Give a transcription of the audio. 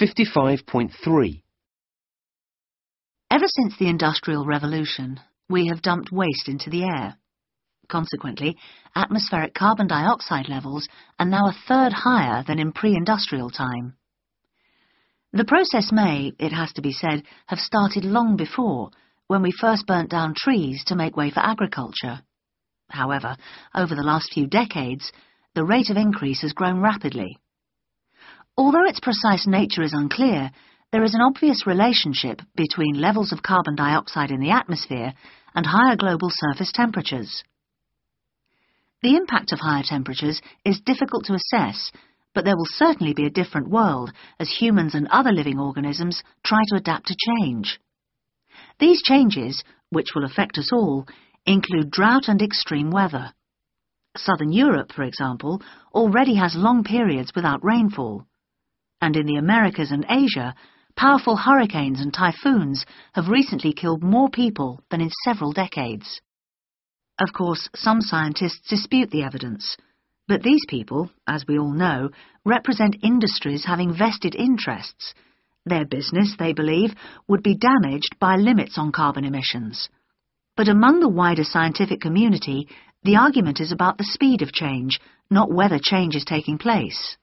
55.3. Ever since the Industrial Revolution, we have dumped waste into the air. Consequently, atmospheric carbon dioxide levels are now a third higher than in pre-industrial time. The process may, it has to be said, have started long before, when we first burnt down trees to make way for agriculture. However, over the last few decades, the rate of increase has grown rapidly. Although its precise nature is unclear, there is an obvious relationship between levels of carbon dioxide in the atmosphere and higher global surface temperatures. The impact of higher temperatures is difficult to assess, but there will certainly be a different world as humans and other living organisms try to adapt to change. These changes, which will affect us all, include drought and extreme weather. Southern Europe, for example, already has long periods without rainfall. And in the Americas and Asia, powerful hurricanes and typhoons have recently killed more people than in several decades. Of course, some scientists dispute the evidence, but these people, as we all know, represent industries having vested interests. Their business, they believe, would be damaged by limits on carbon emissions. But among the wider scientific community, the argument is about the speed of change, not whether change is taking place.